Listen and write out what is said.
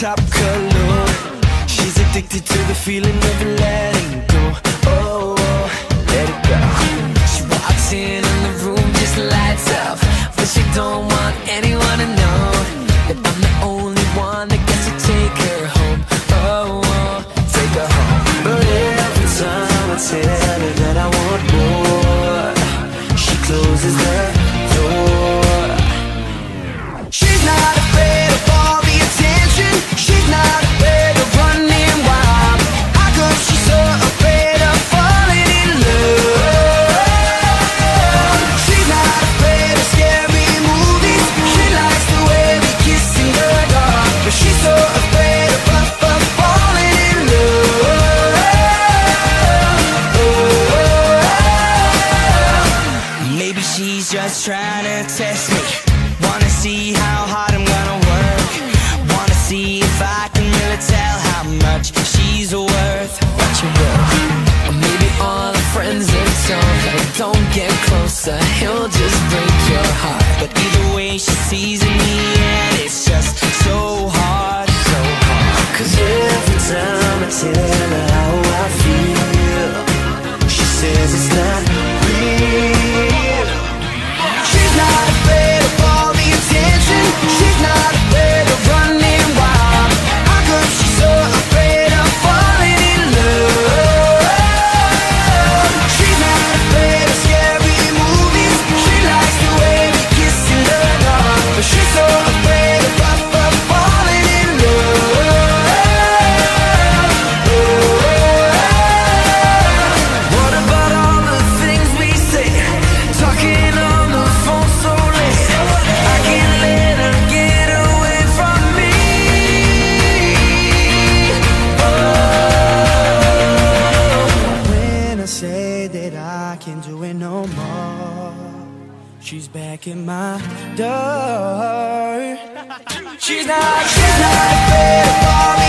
top color. She's addicted to the feeling of letting go. Oh, let it go. She walks in and the room just lights up, but she don't want anyone to know that I'm the only one that gets to take her home. Oh, take her home. But every time I tell just trying to test me. Wanna see how hard I'm gonna work. Wanna see if I can really tell how much she's worth. What you worth? Or maybe all her friends told her, don't get closer, he'll just break your heart. But either way, she sees me the end, it's no more, she's back in my door. She's not, she's not